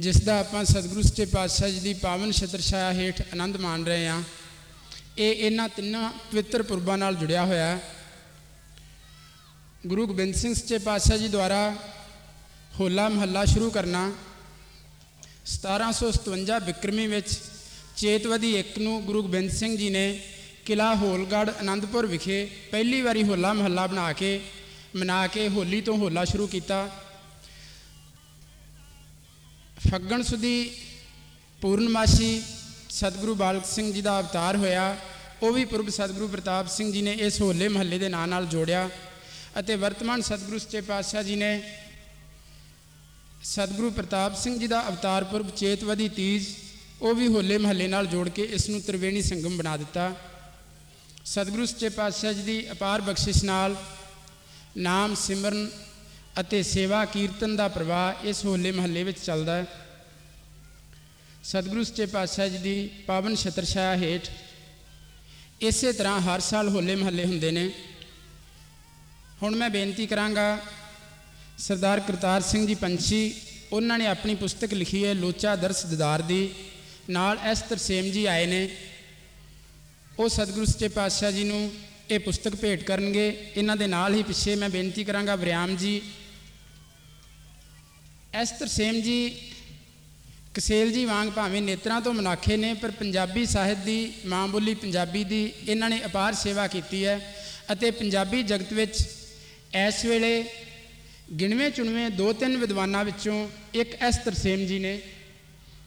ਜਿਸ ਦਾ ਆਪਾਂ ਸਤਿਗੁਰੂ ਸੱਚੇ ਪਾਤਸ਼ਾਹ ਜੀ ਦੀ ਪਾਵਨ ਛਤਰ ਛਾਇਆ ਹੇਠ ਆਨੰਦ ਮਾਣ ਰਹੇ ਹਾਂ। ਇਹ ਇਹਨਾਂ ਤਿੰਨਾਂ ਪਵਿੱਤਰ ਪੁਰਬਾਂ ਨਾਲ ਜੁੜਿਆ ਹੋਇਆ ਹੈ। ਗੁਰੂ ਗੋਬਿੰਦ ਸਿੰਘ ਸੱਚੇ ਪਾਤਸ਼ਾਹ ਜੀ ਦੁਆਰਾ ਹੋਲਾ ਮਹੱਲਾ ਸ਼ੁਰੂ ਕਰਨਾ 1757 ਬਿਕਰਮੀ ਵਿੱਚ ਚੇਤਵਦੀ 1 ਨੂੰ ਗੁਰੂ ਗੋਬਿੰਦ ਸਿੰਘ ਜੀ ਨੇ ਕਿਲਾ ਹੋਲਗੜ੍ਹ ਆਨੰਦਪੁਰ ਵਿਖੇ ਪਹਿਲੀ ਵਾਰੀ ਹੋਲਾ ਮਹੱਲਾ ਬਣਾ ਕੇ, ਮਨਾ ਕੇ ਹੋਲੀ ਤੋਂ ਹੋਲਾ ਸ਼ੁਰੂ ਕੀਤਾ। ਫੱਗਣ ਸੁਦੀ ਪੂਰਨਮਾਸ਼ੀ ਸਤਿਗੁਰੂ ਬਾਲਕ ਸਿੰਘ ਜੀ ਦਾ ਅਵਤਾਰ ਹੋਇਆ। ਉਹ ਵੀ ਪੁਰਬ ਸਤਿਗੁਰੂ ਪ੍ਰਤਾਪ ਸਿੰਘ ਜੀ ਨੇ ਇਸ ਹੋਲੇ ਮਹੱਲੇ ਦੇ ਨਾਂ ਨਾਲ ਜੋੜਿਆ ਅਤੇ ਵਰਤਮਾਨ ਸਤਿਗੁਰੂ ਸੱਚੇ ਪਾਤਸ਼ਾਹ ਜੀ ਨੇ ਸਤਿਗੁਰੂ ਪ੍ਰਤਾਪ ਸਿੰਘ ਜੀ ਦਾ ਅਵਤਾਰ ਪੁਰਬ ਚੇਤਵਦੀ ਤੀਜ ਉਹ ਵੀ ਹੋਲੇ ਮਹੱਲੇ ਨਾਲ ਜੋੜ ਕੇ ਇਸ ਨੂੰ ਤ੍ਰਿਵੇਣੀ ਸੰਗਮ ਬਣਾ ਦਿੱਤਾ। ਸਤਿਗੁਰੂ ਸੱਚੇ ਪਾਤਸ਼ਾਹ ਜੀ ਦੀ ਅਪਾਰ ਬਖਸ਼ਿਸ਼ ਨਾਲ ਨਾਮ ਸਿਮਰਨ ਅਤੇ ਸੇਵਾ ਕੀਰਤਨ ਦਾ ਪ੍ਰਵਾਹ ਇਸ ਹੋਲੇ ਮਹੱਲੇ ਵਿੱਚ ਚੱਲਦਾ ਹੈ। ਸਤਿਗੁਰੂ ਸੱਚੇ ਪਾਤਸ਼ਾਹ ਜੀ ਦੀ ਪਾਵਨ ਛਤਰ ਛਾਇਆ ਹੇਠ ਇਸੇ ਤਰ੍ਹਾਂ ਹਰ ਸਾਲ ਹੋਲੇ ਮਹੱਲੇ ਹੁੰਦੇ ਨੇ। ਹੁਣ ਮੈਂ ਬੇਨਤੀ ਕਰਾਂਗਾ ਸਰਦਾਰ ਕਰਤਾਰ ਸਿੰਘ ਜੀ ਪੰਛੀ, ਉਹਨਾਂ ਨੇ ਆਪਣੀ ਪੁਸਤਕ ਲਿਖੀ ਹੈ ਲੋਚਾ ਦਰਸ ਦਿਦਾਰ ਦੀ। ਨਾਲ ਐਸ ਤਰਸੇਮ ਜੀ ਆਏ ਨੇ। ਉਹ ਸਤਿਗੁਰੂ ਸੱਚੇ ਪਾਤਸ਼ਾਹ ਜੀ ਨੂੰ ਇਹ ਪੁਸਤਕ ਭੇਟ ਕਰਨਗੇ। ਇਹਨਾਂ ਦੇ ਨਾਲ ਹੀ ਪਿੱਛੇ ਮੈਂ ਬੇਨਤੀ ਕਰਾਂਗਾ ਵਰਿਆਮ ਜੀ ਐਸ ਤਰਸੇਮ ਜੀ, ਕਸੇਲ ਜੀ ਵਾਂਗ ਭਾਵੇਂ ਨੇਤਰਾਂ ਤੋਂ ਮਨਾਖੇ ਨੇ, ਪਰ ਪੰਜਾਬੀ ਸਾਹਿਤ ਦੀ, ਮਾਂ ਬੋਲੀ ਪੰਜਾਬੀ ਦੀ ਇਹਨਾਂ ਨੇ ਅਪਾਰ ਸੇਵਾ ਕੀਤੀ ਹੈ ਅਤੇ ਪੰਜਾਬੀ ਜਗਤ ਵਿੱਚ ਇਸ ਵੇਲੇ ਗਿਣਵੇਂ ਚੁਣਵੇਂ ਦੋ ਤਿੰਨ ਵਿਦਵਾਨਾਂ ਵਿੱਚੋਂ ਇੱਕ ਐਸ ਤਰਸੇਮ ਜੀ ਨੇ।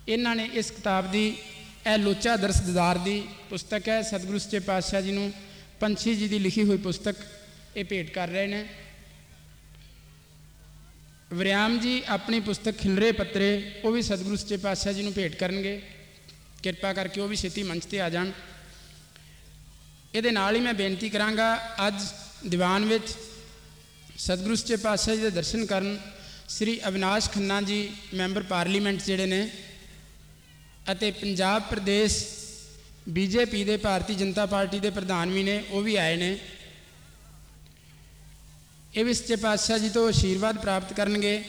ਇਹਨਾਂ ਨੇ ਇਸ ਕਿਤਾਬ ਦੀ, ਇਹ ਲੋਚਾ ਦਰਸ ਦਿਦਾਰ ਦੀ ਪੁਸਤਕ ਹੈ। ਸਤਿਗੁਰੂ ਸੱਚੇ ਪਾਤਸ਼ਾਹ ਜੀ ਨੂੰ ਪੰਛੀ ਜੀ ਦੀ ਲਿਖੀ ਹੋਈ ਪੁਸਤਕ ਇਹ ਭੇਟ ਕਰ ਰਹੇ ਨੇ। ਵਰਿਆਮ ਜੀ ਆਪਣੀ ਪੁਸਤਕ ਖਿਲਰੇ ਪੱਤਰੇ, ਉਹ ਵੀ ਸਤਿਗੁਰੂ ਸੱਚੇ ਪਾਤਸ਼ਾਹ ਜੀ ਨੂੰ ਭੇਟ ਕਰਨਗੇ। ਕਿਰਪਾ ਕਰਕੇ ਉਹ ਵੀ ਛੇਤੀ ਮੰਚ ਤੇ ਆ ਜਾਣ। ਇਹਦੇ ਨਾਲ ਹੀ ਮੈਂ ਬੇਨਤੀ ਕਰਾਂਗਾ, ਅੱਜ ਦੀਵਾਨ ਵਿੱਚ ਸਤਿਗੁਰੂ ਸੱਚੇ ਪਾਤਸ਼ਾਹ ਜੀ ਦੇ ਦਰਸ਼ਨ ਕਰਨ, ਸ੍ਰੀ ਅਵਿਨਾਸ਼ ਖੰਨਾ ਜੀ ਮੈਂਬਰ ਪਾਰਲੀਮੈਂਟ ਜਿਹੜੇ ਨੇ, ਅਤੇ ਪੰਜਾਬ ਪ੍ਰਦੇਸ਼ ਬੀਜੇਪੀ ਦੇ ਭਾਰਤੀ ਜਨਤਾ ਪਾਰਟੀ ਦੇ ਪ੍ਰਧਾਨ ਵੀ ਨੇ, ਉਹ ਵੀ ਆਏ ਨੇ। ਇਹ ਵੀ ਸੱਚੇ ਪਾਤਸ਼ਾਹ ਜੀ ਤੋਂ ਆਸ਼ੀਰਵਾਦ ਪ੍ਰਾਪਤ ਕਰਨਗੇ।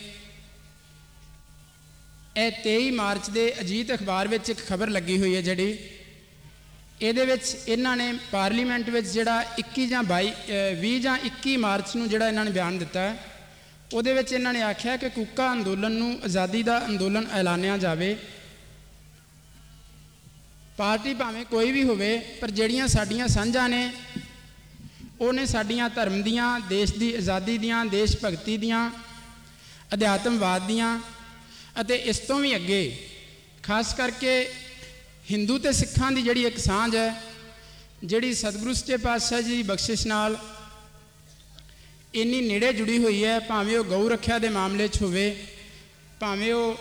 ਇਹ 23 ਮਾਰਚ ਦੇ ਅਜੀਤ ਅਖਬਾਰ ਵਿੱਚ ਇੱਕ ਖਬਰ ਲੱਗੀ ਹੋਈ ਹੈ ਜਿਹੜੀ। ਇਹਦੇ ਵਿੱਚ ਇਹਨਾਂ ਨੇ ਪਾਰਲੀਮੈਂਟ ਵਿੱਚ ਜਿਹੜਾ 21 ਜਾਂ 22 ਅ, 20 ਜਾਂ 21 ਮਾਰਚ ਨੂੰ ਜਿਹੜਾ ਇਹਨਾਂ ਨੇ ਬਿਆਨ ਦਿੱਤਾ ਉਹਦੇ ਵਿੱਚ ਇਹਨਾਂ ਨੇ ਆਖਿਆ ਕਿ ਕੁੱਕਾ ਅੰਦੋਲਨ ਨੂੰ ਆਜ਼ਾਦੀ ਦਾ ਅੰਦੋਲਨ ਐਲਾਨਿਆ ਜਾਵੇ। ਪਾਰਟੀ ਭਾਵੇਂ ਕੋਈ ਵੀ ਹੋਵੇ ਪਰ ਜਿਹੜੀਆਂ ਸਾਡੀਆਂ ਸਾਂਝਾਂ ਨੇ ਉਹਨੇ ਸਾਡੀਆਂ ਧਰਮ ਦੀਆਂ, ਦੇਸ਼ ਦੀ ਆਜ਼ਾਦੀ ਦੀਆਂ, ਦੇਸ਼ ਭਗਤੀ ਦੀਆਂ, ਅਧਿਆਤਮਵਾਦ ਦੀਆਂ ਅਤੇ ਇਸ ਤੋਂ ਵੀ ਅੱਗੇ, ਖਾਸ ਕਰਕੇ ਹਿੰਦੂ ਤੇ ਸਿੱਖਾਂ ਦੀ ਜਿਹੜੀ ਇੱਕ ਸਾਂਝ ਹੈ, ਜਿਹੜੀ ਸਤਿਗੁਰੂ ਸੱਚੇ ਪਾਤਸ਼ਾਹ ਜੀ ਦੀ ਬਖਸ਼ਿਸ਼ ਨਾਲ ਇੰਨੀ ਨੇੜੇ ਜੁੜੀ ਹੋਈ ਹੈ, ਭਾਵੇਂ ਉਹ ਗਊ ਰੱਖਿਆ ਦੇ ਮਾਮਲੇ 'ਚ ਹੋਵੇ, ਭਾਵੇਂ ਉਹ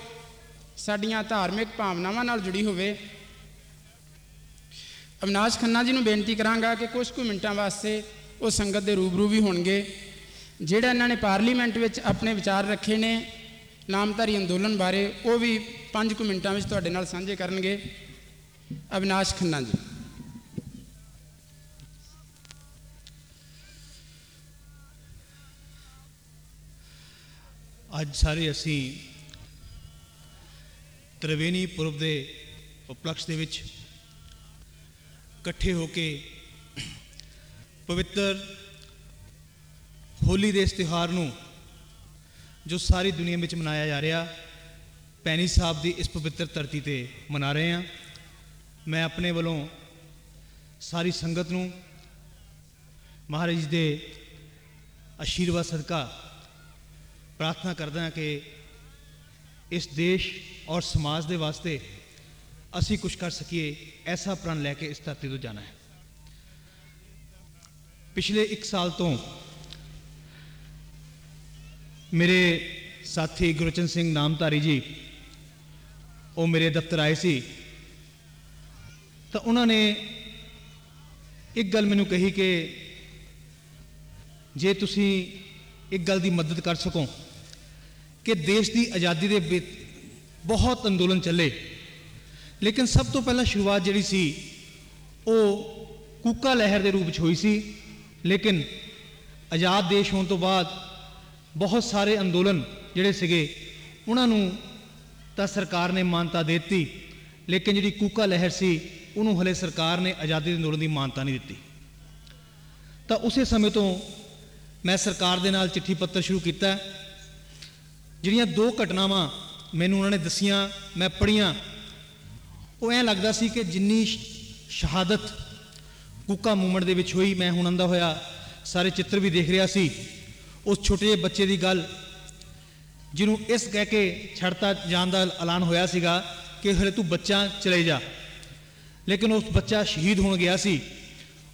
ਸਾਡੀਆਂ ਧਾਰਮਿਕ ਭਾਵਨਾਵਾਂ ਨਾਲ ਜੁੜੀ ਹੋਵੇ, ਅਵਨਾਸ਼ ਖੰਨਾ ਜੀ ਨੂੰ ਬੇਨਤੀ ਕਰਾਂਗਾ ਕਿ ਕੁਝ ਕੁ ਮਿੰਟਾਂ ਵਾਸਤੇ ਉਹ ਸੰਗਤ ਦੇ ਰੂਬਰੂ ਵੀ ਹੋਣਗੇ। ਜਿਹੜਾ ਇਹਨਾਂ ਨੇ ਪਾਰਲੀਮੈਂਟ ਵਿੱਚ ਆਪਣੇ ਵਿਚਾਰ ਰੱਖੇ ਨੇ, ਨਾਮਧਾਰੀ ਅੰਦੋਲਨ ਬਾਰੇ, ਉਹ ਵੀ 5 ਕੁ ਮਿੰਟਾਂ ਵਿੱਚ ਤੁਹਾਡੇ ਨਾਲ ਸਾਂਝੇ ਕਰਨਗੇ। ਅਵਿਨਾਸ਼ ਖੰਨਾ ਜੀ। ਅੱਜ ਸਾਰੇ ਅਸੀਂ ਤ੍ਰਿਵੇਣੀ ਪੁਰਬ ਦੇ ਉਪਲਕਸ਼ ਦੇ ਵਿੱਚ ਇਕੱਠੇ ਹੋ ਕੇ ਪਵਿੱਤਰ, ਹੋਲੀ ਦੇ ਇਸ ਤਿਉਹਾਰ ਨੂੰ ਜੋ ਸਾਰੀ ਦੁਨੀਆ ਵਿੱਚ ਮਨਾਇਆ ਜਾ ਰਿਹਾ, ਪੈਣੀ ਸਾਹਿਬ ਦੀ ਇਸ ਪਵਿੱਤਰ ਧਰਤੀ ਤੇ ਮਨਾ ਰਹੇ ਹਾਂ। ਮੈਂ ਆਪਣੇ ਵੱਲੋਂ ਸਾਰੀ ਸੰਗਤ ਨੂੰ ਮਹਾਰਾਜ ਜੀ ਦੇ ਆਸ਼ੀਰਵਾਦ ਸਦਕਾ ਪ੍ਰਾਰਥਨਾ ਕਰਦਾ ਹਾਂ ਕਿ ਇਸ ਦੇਸ਼ ਔਰ ਸਮਾਜ ਦੇ ਵਾਸਤੇ ਅਸੀਂ ਕੁਝ ਕਰ ਸਕੀਏ, ਐਸਾ ਪ੍ਰਣ ਲੈ ਕੇ ਇਸ ਧਰਤੀ ਤੋਂ ਜਾਣਾ ਹੈ। ਪਿਛਲੇ 1 ਸਾਲ ਤੋਂ ਮੇਰੇ ਸਾਥੀ ਗੁਰਚਨ ਸਿੰਘ ਨਾਮਧਾਰੀ ਜੀ, ਉਹ ਮੇਰੇ ਦਫ਼ਤਰ ਆਏ ਸੀ। ਤਾਂ ਉਹਨਾਂ ਨੇ ਇੱਕ ਗੱਲ ਮੈਨੂੰ ਕਹੀ ਕਿ ਜੇ ਤੁਸੀਂ ਇੱਕ ਗੱਲ ਦੀ ਮਦਦ ਕਰ ਸਕੋ ਕਿ ਦੇਸ਼ ਦੀ ਆਜ਼ਾਦੀ ਦੇ ਵਿੱਚ ਬਹੁਤ ਅੰਦੋਲਨ ਚੱਲੇ, ਲੇਕਿਨ ਸਭ ਤੋਂ ਪਹਿਲਾਂ ਸ਼ੁਰੂਆਤ ਜਿਹੜੀ ਸੀ, ਉਹ ਕੂਕਾ ਲਹਿਰ ਦੇ ਰੂਪ ਵਿੱਚ ਹੋਈ ਸੀ। ਲੇਕਿਨ ਆਜ਼ਾਦ ਦੇਸ਼ ਹੋਣ ਤੋਂ ਬਾਅਦ ਬਹੁਤ ਸਾਰੇ ਅੰਦੋਲਨ ਜਿਹੜੇ ਸੀਗੇ, ਉਹਨਾਂ ਨੂੰ ਤਾਂ ਸਰਕਾਰ ਨੇ ਮਾਨਤਾ ਦੇ ਦਿੱਤੀ, ਲੇਕਿਨ ਜਿਹੜੀ ਕੂਕਾ ਲਹਿਰ ਸੀ, ਉਹਨੂੰ ਹਲੇ ਸਰਕਾਰ ਨੇ ਆਜ਼ਾਦੀ ਦੇ ਅੰਦੋਲਨ ਦੀ ਮਾਨਤਾ ਨਹੀਂ ਦਿੱਤੀ। ਤਾਂ ਉਸੇ ਸਮੇਂ ਤੋਂ ਮੈਂ ਸਰਕਾਰ ਦੇ ਨਾਲ ਚਿੱਠੀ ਪੱਤਰ ਸ਼ੁਰੂ ਕੀਤਾ। ਜਿਹੜੀਆਂ ਦੋ ਘਟਨਾਵਾਂ ਮੈਨੂੰ ਉਹਨਾਂ ਨੇ ਦਸੀਆਂ, ਮੈਂ ਪੜੀਆਂ ਉਹ ਐਂ ਲੱਗਦਾ ਸੀ ਕਿ ਜਿੰਨੀ ਸ਼- ਸ਼ਹਾਦਤ ਕੁੱਕਾ ਮੂਵਮੈਂਟ ਦੇ ਵਿੱਚ ਹੋਈ, ਮੈਂ ਹੁਣ ਆਂਦਾ ਹੋਇਆ, ਸਾਰੇ ਚਿੱਤਰ ਵੀ ਦੇਖ ਰਿਹਾ ਸੀ। ਉਸ ਛੋਟੇ ਜਿਹੇ ਬੱਚੇ ਦੀ ਗੱਲ, ਜਿਹਨੂੰ ਇਸ ਕਹਿ ਕੇ ਛੱਡਤਾ ਜਾਣ ਦਾ ਐਲਾਨ ਹੋਇਆ ਸੀਗਾ ਕਿ ਹਲੇ ਤੂੰ ਬੱਚਾ ਚਲੇ ਜਾ। ਲੇਕਿਨ ਉਸ ਬੱਚਾ ਸ਼ਹੀਦ ਹੋਣ ਗਿਆ ਸੀ।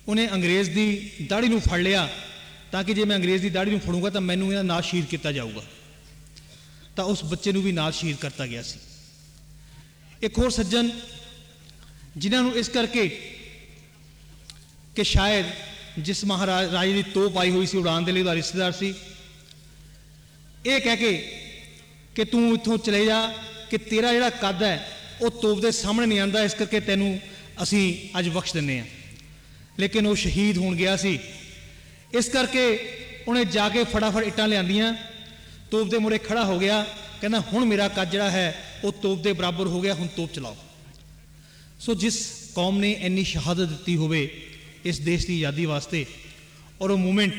ਉਹਨੇ ਅੰਗਰੇਜ਼ ਦੀ ਦਾੜੀ ਨੂੰ ਫੜ ਲਿਆ। ਤਾਂ ਕਿ ਜੇ ਮੈਂ ਅੰਗਰੇਜ਼ ਦੀ ਦਾੜੀ ਨੂੰ ਫੜੂੰਗਾ ਤਾਂ ਮੈਨੂੰ ਇਹਦਾ ਨਾਲ ਸ਼ਹੀਦ ਕੀਤਾ ਜਾਊਗਾ। ਤਾਂ ਉਸ ਬੱਚੇ ਨੂੰ ਵੀ ਨਾਲ ਸ਼ਹੀਦ ਕਰਤਾ ਗਿਆ ਸੀ। ਇੱਕ ਹੋਰ ਸੱਜਣ, ਜਿਨ੍ਹਾਂ ਨੂੰ ਇਸ ਕਰਕੇ ਕਿ ਸ਼ਾਇਦ ਜਿਸ ਮਹਾਰਾਜ, ਰਾਜੇ ਦੀ ਤੋਪ ਆਈ ਹੋਈ ਸੀ, ਉਡਾਨ ਦੇ ਲਈ ਉਹਦਾ ਰਿਸ਼ਤੇਦਾਰ ਸੀ। ਇਹ ਕਹਿ ਕੇ ਕਿ ਤੂੰ ਇੱਥੋਂ ਚਲੇ ਜਾ ਕਿ ਤੇਰਾ ਜਿਹੜਾ ਕੱਦ ਹੈ, ਉਹ ਤੋਪ ਦੇ ਸਾਹਮਣੇ ਨਹੀਂ ਆਂਦਾ ਇਸ ਕਰਕੇ ਤੈਨੂੰ ਅਸੀਂ ਅੱਜ ਬਖਸ਼ ਦਿੰਨੇ ਆ ਲੇਕਿਨ ਉਹ ਸ਼ਹੀਦ ਹੋਣ ਗਿਆ ਸੀ। ਇਸ ਕਰਕੇ ਉਹਨੇ ਜਾ ਕੇ ਫਟਾਫਟ ਇੱਟਾਂ ਲਿਆਂਦੀਆਂ। ਤੋਪ ਦੇ ਮੂਹਰੇ ਖੜਾ ਹੋ ਗਿਆ। ਕਹਿੰਦਾ, ਹੁਣ ਮੇਰਾ ਕੱਦ ਜਿਹੜਾ ਹੈ, ਉਹ ਤੋਪ ਦੇ ਬਰਾਬਰ ਹੋ ਗਿਆ, ਹੁਣ ਤੋਪ ਚਲਾਓ। ਸੋ ਜਿਸ ਕੌਮ ਨੇ ਇੰਨੀ ਸ਼ਹਾਦਤ ਦਿੱਤੀ ਹੋਵੇ ਇਸ ਦੇਸ਼ ਦੀ ਆਜ਼ਾਦੀ ਵਾਸਤੇ। ਔਰ ਉਹ ਮੂਵਮੈਂਟ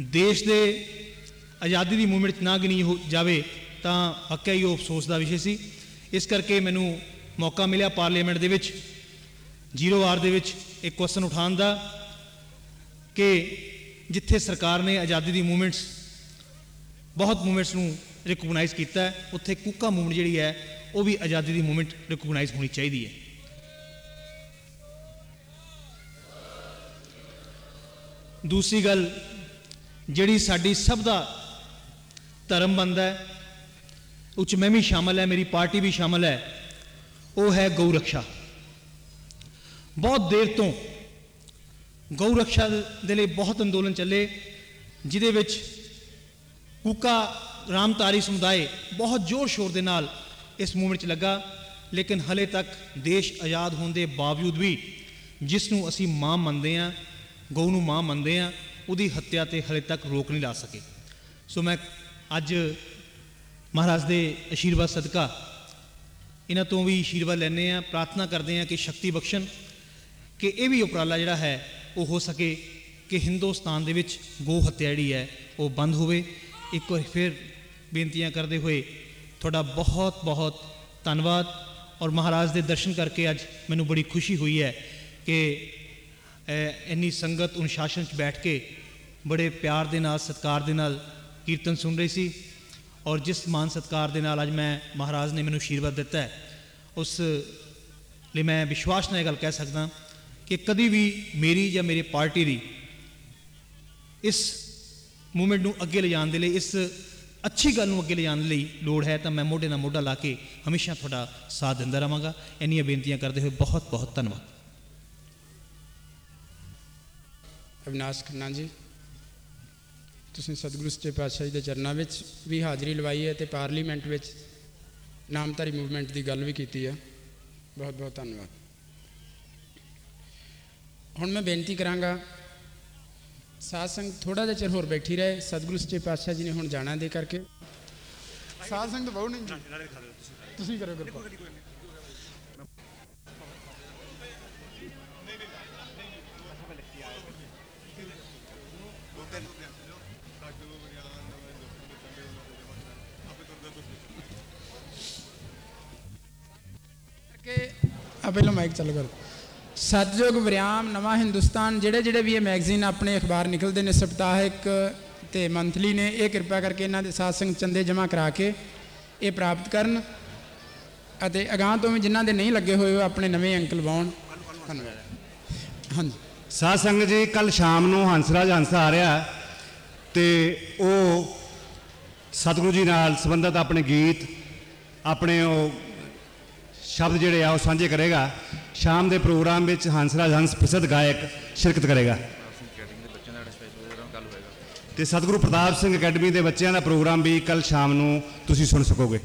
ਦੇਸ਼ ਦੇ ਆਜ਼ਾਦੀ ਦੀ ਮੂਵਮੈਂਟ 'ਚ ਨਾ ਗਿਣੀ ਹੋ ਜਾਵੇ, ਤਾਂ ਵਾਕਿਆ ਹੀ ਉਹ ਅਫਸੋਸ ਦਾ ਵਿਸ਼ੇ ਸੀ। ਇਸ ਕਰਕੇ ਮੈਨੂੰ ਮੌਕਾ ਮਿਲਿਆ ਪਾਰਲੀਮੈਂਟ ਦੇ ਵਿੱਚ, ਜ਼ੀਰੋ ਆਰ ਦੇ ਵਿੱਚ ਇੱਕ ਕੁਐਸਚਨ ਉਠਾਉਣ ਦਾ ਕਿ ਜਿੱਥੇ ਸਰਕਾਰ ਨੇ ਆਜ਼ਾਦੀ ਦੀ ਮੂਵਮੈਂਟਸ, ਬਹੁਤ ਮੂਵਮੈਂਟਸ ਨੂੰ ਰਿਕਗਨਾਈਜ਼ ਕੀਤਾ ਹੈ, ਉੱਥੇ ਕੂਕਾ ਮੂਵਮੈਂਟ ਜਿਹੜੀ ਹੈ, ਉਹ ਵੀ ਆਜ਼ਾਦੀ ਦੀ ਮੂਵਮੈਂਟ ਰਿਕਗਨਾਈਜ਼ ਹੋਣੀ ਚਾਹੀਦੀ ਹੈ। ਦੂਸਰੀ ਗੱਲ ਜਿਹੜੀ ਸਾਡੀ ਸਭ ਦਾ ਧਰਮ ਬੰਦਾ ਹੈ, ਉਹ 'ਚ ਮੈਂ ਵੀ ਸ਼ਾਮਲ ਹੈ, ਮੇਰੀ ਪਾਰਟੀ ਵੀ ਸ਼ਾਮਲ ਹੈ, ਉਹ ਹੈ ਗਊ ਰੱਖਿਆ। ਬਹੁਤ ਦੇਰ ਤੋਂ ਗਊ ਰੱਖਿਆ ਦੇ ਲਈ ਬਹੁਤ ਅੰਦੋਲਨ ਚੱਲੇ, ਜਿਹਦੇ ਵਿੱਚ ਕੂਕਾ ਰਾਮਤਾਰੀ ਸਮੁਦਾਇ ਬਹੁਤ ਜ਼ੋਰ ਸ਼ੋਰ ਦੇ ਨਾਲ ਇਸ ਮੂਵਮੈਂਟ 'ਚ ਲੱਗਾ, ਲੇਕਿਨ ਹਲੇ ਤੱਕ ਦੇਸ਼ ਆਜ਼ਾਦ ਹੋਣ ਦੇ ਬਾਵਜੂਦ ਵੀ ਜਿਸ ਨੂੰ ਅਸੀਂ ਮਾਂ ਮੰਨਦੇ ਹਾਂ ਗਊ ਨੂੰ ਮਾਂ ਮੰਨਦੇ ਹਾਂ ਉਹਦੀ ਹੱਤਿਆ ਤੇ ਹਲੇ ਤੱਕ ਰੋਕ ਨਹੀਂ ਲਾ ਸਕੇ। ਸੋ ਮੈਂ ਅੱਜ ਮਹਾਰਾਜ ਦੇ ਅਸ਼ੀਰਵਾਦ ਸਦਕਾ ਇਹਨਾਂ ਤੋਂ ਵੀ ਅਸ਼ੀਰਵਾਦ ਲੈਣੇ ਆ, ਪ੍ਰਾਰਥਨਾ ਕਰਦੇ ਆ ਕਿ ਸ਼ਕਤੀ ਬਖਸ਼ਣ, ਕਿ ਇਹ ਵੀ ਉਪਰਾਲਾ ਜਿਹੜਾ ਹੈ, ਉਹ ਹੋ ਸਕੇ ਕਿ ਹਿੰਦੁਸਤਾਨ ਦੇ ਵਿੱਚ ਗੋ ਹੱਤਿਆ ਜਿਹੜੀ ਹੈ, ਉਹ ਬੰਦ ਹੋਵੇ। ਇੱਕ ਵਾਰ ਫਿਰ ਬੇਨਤੀਆਂ ਕਰਦੇ ਹੋਏ ਤੁਹਾਡਾ ਬਹੁਤ ਬਹੁਤ ਧੰਨਵਾਦ ਔਰ ਮਹਾਰਾਜ ਦੇ ਦਰਸ਼ਨ ਕਰਕੇ ਅੱਜ ਮੈਨੂੰ ਬੜੀ ਖੁਸ਼ੀ ਹੋਈ ਹੈ ਕਿ ਇੰਨੀ ਸੰਗਤ ਅਨੁਸ਼ਾਸਨ 'ਚ ਬੈਠ ਕੇ ਬੜੇ ਪਿਆਰ ਦੇ ਨਾਲ, ਸਤਿਕਾਰ ਦੇ ਨਾਲ ਕੀਰਤਨ ਸੁਣ ਰਹੀ ਸੀ ਔਰ ਜਿਸ ਮਾਨ ਸਤਿਕਾਰ ਦੇ ਨਾਲ ਅੱਜ ਮੈਂ ਮਹਾਰਾਜ ਨੇ ਮੈਨੂੰ ਅਸ਼ੀਰਵਾਦ ਦਿੱਤਾ ਹੈ, ਉਸ ਲਈ ਮੈਂ ਵਿਸ਼ਵਾਸ ਨਾਲ ਇਹ ਗੱਲ ਕਹਿ ਸਕਦਾ ਕਿ ਕਦੀ ਵੀ ਮੇਰੀ ਜਾਂ ਮੇਰੀ ਪਾਰਟੀ ਦੀ ਇਸ ਮੂਵਮੈਂਟ ਨੂੰ ਅੱਗੇ ਲਿਜਾਣ ਦੇ ਲਈ, ਇਸ ਅੱਛੀ ਗੱਲ ਨੂੰ ਅੱਗੇ ਲਿਜਾਣ ਦੇ ਲਈ ਲੋੜ ਹੈ ਤਾਂ ਮੈਂ ਮੋਢੇ ਨਾਲ ਮੋਢਾ ਲਾ ਕੇ ਹਮੇਸ਼ਾ ਤੁਹਾਡਾ ਸਾਥ ਦਿੰਦਾ ਰਵਾਂਗਾ ਇੰਨੀਆਂ ਬੇਨਤੀਆਂ ਕਰਦੇ ਹੋਏ ਬਹੁਤ ਬਹੁਤ ਧੰਨਵਾਦ। ਅਵਿਨਾਸ਼ ਖੰਨਾ ਜੀ। ਤੁਸੀਂ ਸਤਿਗੁਰੂ ਸੱਚੇ ਪਾਤਸ਼ਾਹ ਜੀ ਦੇ ਚਰਨਾਂ ਵਿੱਚ ਵੀ ਹਾਜ਼ਰੀ ਲਵਾਈ ਹੈ ਤੇ ਪਾਰਲੀਮੈਂਟ ਵਿੱਚ ਨਾਮਧਾਰੀ ਮੂਵਮੈਂਟ ਦੀ ਗੱਲ ਵੀ ਕੀਤੀ ਹੈ। ਬਹੁਤ ਬਹੁਤ ਧੰਨਵਾਦ। ਹੁਣ ਮੈਂ ਬੇਨਤੀ ਕਰਾਂਗਾ, ਸਾਧ ਸੰਗਤ ਥੋੜਾ ਜਿਹਾ ਚਿਰ ਹੋਰ ਬੈਠੀ ਰਹੇ, ਸਤਿਗੁਰੂ ਸੱਚੇ ਪਾਤਸ਼ਾਹ ਜੀ ਨੇ ਹੁਣ ਜਾਣਾ ਦੇ ਕਰਕੇ। ਸਾਧ ਸੰਗਤ ਬਹੁ ਨਹੀਂ ਤੁਸੀਂ ਕਰੋ ਕਿਰਪਾ। ਆ ਪਹਿਲਾਂ ਮਾਈਕ ਚੱਲ ਕਰੋ। ਸਤਜੁਗ ਵਿਰਿਆਮ ਨਵਾਂ ਹਿੰਦੁਸਤਾਨ, ਜਿਹੜੇ ਜਿਹੜੇ ਵੀ ਇਹ ਮੈਗਜ਼ੀਨ ਆਪਣੇ ਅਖਬਾਰ ਨਿਕਲਦੇ ਨੇ, ਸਪਤਾਹਿਕ ਤੇ ਮੰਥਲੀ ਨੇ, ਇਹ ਕਿਰਪਾ ਕਰਕੇ ਇਹਨਾਂ ਦੇ ਸਾਧ ਸੰਗ ਚੰਦੇ ਜਮ੍ਹਾਂ ਕਰਾ ਕੇ ਇਹ ਪ੍ਰਾਪਤ ਕਰਨ ਅਤੇ ਅਗਾਂਹ ਤੋਂ ਵੀ ਜਿਨ੍ਹਾਂ ਦੇ ਨਹੀਂ ਲੱਗੇ ਹੋਏ, ਉਹ ਆਪਣੇ ਨਵੇਂ ਅੰਕਲ ਲਵਾਉਣ। ਧੰਨਵਾਦ। ਹਾਂਜੀ। ਸਾਧ ਸੰਗਤ ਜੀ ਕੱਲ ਸ਼ਾਮ ਨੂੰ ਹੰਸਰਾਜ ਹੰਸ ਆ ਰਿਹਾ ਹੈ ਤੇ ਉਹ ਸਤਿਗੁਰੂ ਜੀ ਨਾਲ ਸੰਬੰਧਿਤ ਆਪਣੇ ਗੀਤ, ਆਪਣੇ ਉਹ ਸ਼ਬਦ ਜਿਹੜੇ ਆ ਉਹ ਸਾਂਝੇ ਕਰੇਗਾ। ਸ਼ਾਮ ਦੇ ਪ੍ਰੋਗਰਾਮ ਵਿੱਚ ਹੰਸਰਾਜ ਹੰਸ ਪ੍ਰਸਿੱਧ ਗਾਇਕ ਸ਼ਿਰਕਤ ਕਰੇਗਾ। ਕੈਟਿੰਗ ਤੇ ਸਤਿਗੁਰੂ ਪ੍ਰਤਾਪ ਸਿੰਘ ਅਕੈਡਮੀ ਦੇ ਬੱਚਿਆਂ ਦਾ ਪ੍ਰੋਗਰਾਮ ਵੀ ਕੱਲ ਸ਼ਾਮ ਨੂੰ ਤੁਸੀਂ ਸੁਣ ਸਕੋਗੇ।